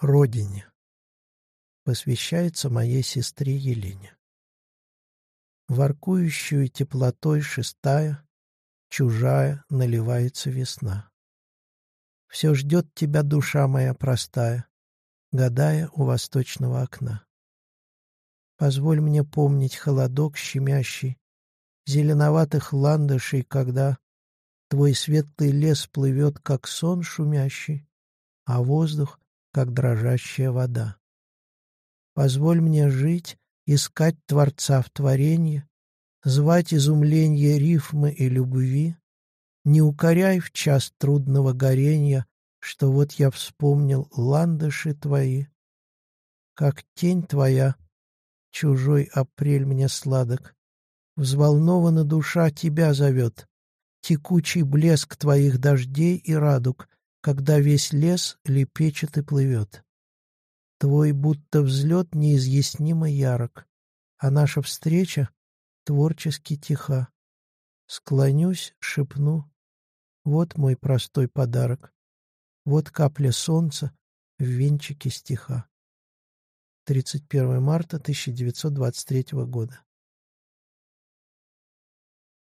Родине. Посвящается моей сестре Елене. Воркующую теплотой шестая, Чужая наливается весна. Все ждет тебя душа моя простая, Гадая у восточного окна. Позволь мне помнить холодок щемящий, Зеленоватых ландышей, когда Твой светлый лес плывет, как сон шумящий, А воздух как дрожащая вода. Позволь мне жить, искать Творца в творенье, Звать изумленье рифмы и любви, Не укоряй в час трудного горенья, Что вот я вспомнил ландыши твои. Как тень твоя, чужой апрель мне сладок, Взволнована душа тебя зовет, Текучий блеск твоих дождей и радуг — когда весь лес лепечет и плывет. Твой будто взлет неизъяснимо ярок, а наша встреча творчески тиха. Склонюсь, шепну, вот мой простой подарок, вот капля солнца в венчике стиха. 31 марта 1923 года.